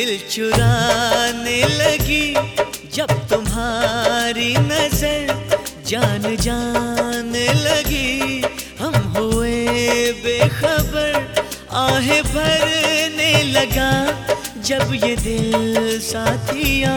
दिल चुराने लगी। जब तुम्हारी नज़र जान जाने लगी, हम हुए बेखबर, आह भरने लगा। जब ये दिल साथिया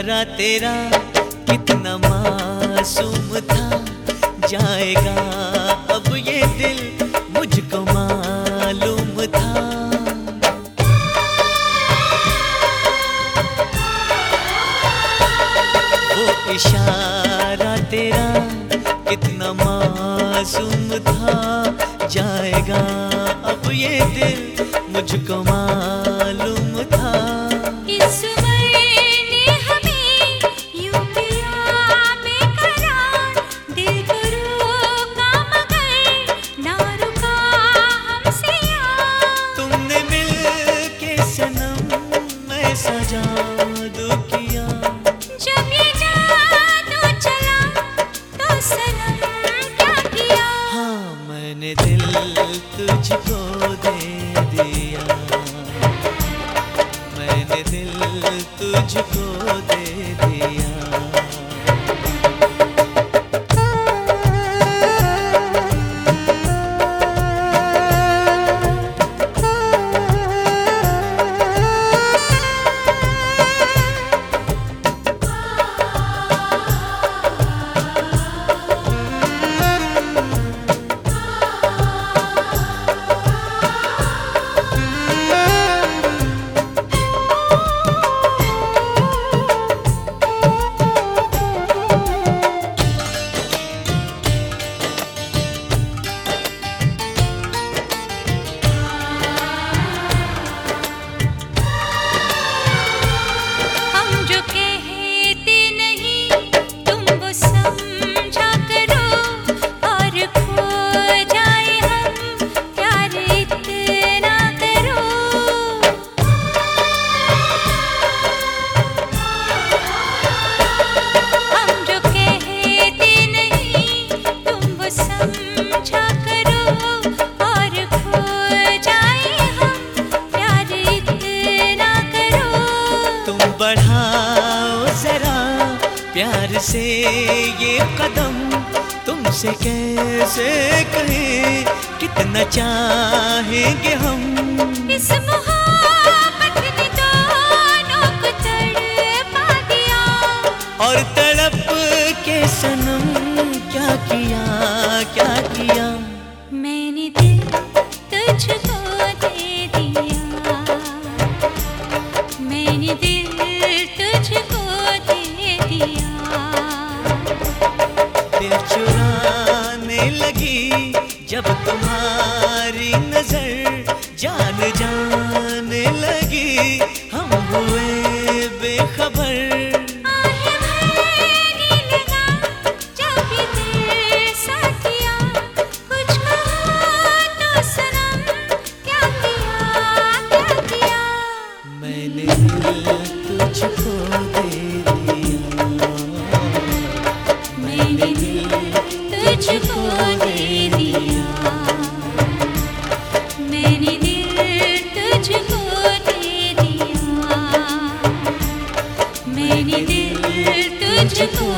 प्यारा तेरा कितना मासूम था। जाएगा अब ये दिल मुझको मालूम था। वो इशारा तेरा कितना मासूम था। जाएगा अब ये दिल मुझको मालूम तुझको दे दिया। कैसे ये कदम तुमसे कैसे कहें? कितना चाहेंगे हम? इस और तड़प के सनम क्या किया क्या किया? मैं तुझको दे दिया। मैंने दिल तुझको दे दिया। मैंने दिल तुझको